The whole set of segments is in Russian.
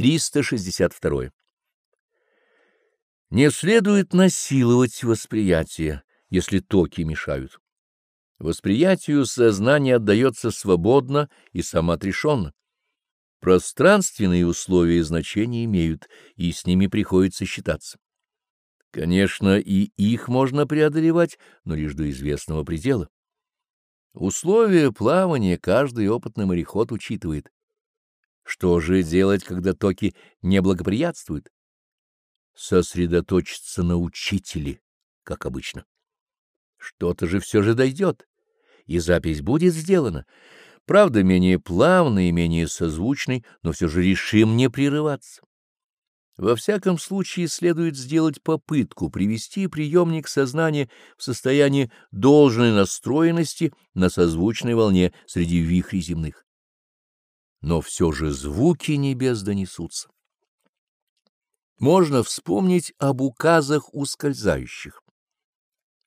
362. Не следует насиловать восприятие, если токи мешают. Восприятию сознание отдается свободно и самоотрешенно. Пространственные условия значения имеют, и с ними приходится считаться. Конечно, и их можно преодолевать, но лишь до известного предела. Условия плавания каждый опытный мореход учитывает. Что же делать, когда токи не благоприятствуют? Сосредоточиться на учителе, как обычно. Что-то же все же дойдет, и запись будет сделана. Правда, менее плавной и менее созвучной, но все же решим не прерываться. Во всяком случае, следует сделать попытку привести приемник сознания в состояние должной настроенности на созвучной волне среди вихрей земных. Но все же звуки небес донесутся. Можно вспомнить об указах ускользающих.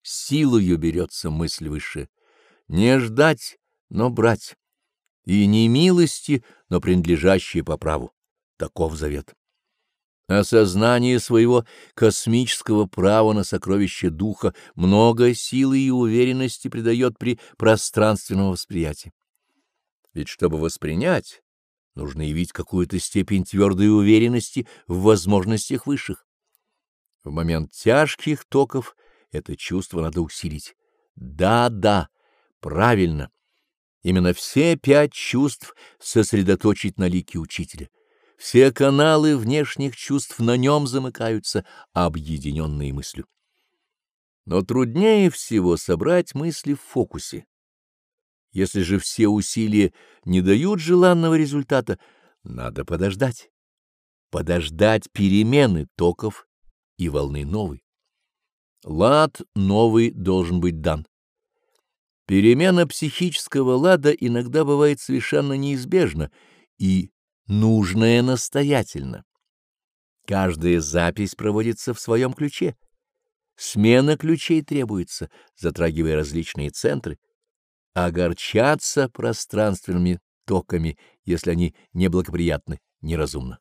Силою берется мысль выше. Не ждать, но брать. И не милости, но принадлежащие по праву. Таков завет. Осознание своего космического права на сокровище духа много силы и уверенности придает при пространственном восприятии. Ведь чтобы воспринять, нужно явить какую-то степень твердой уверенности в возможностях высших. В момент тяжких токов это чувство надо усилить. Да, да, правильно. Именно все пять чувств сосредоточить на лике учителя. Все каналы внешних чувств на нем замыкаются, объединенные мыслью. Но труднее всего собрать мысли в фокусе. Если же все усилия не дают желанного результата, надо подождать. Подождать перемены токов и волны новой. Лад новый должен быть дан. Перемена психического лада иногда бывает совершенно неизбежна и нужное настоятельно. Каждая запись проводится в своем ключе. Смена ключей требуется, затрагивая различные центры. Огорчаться пространственными токами, если они неблагоприятны, неразумно.